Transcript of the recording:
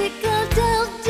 tactical delta.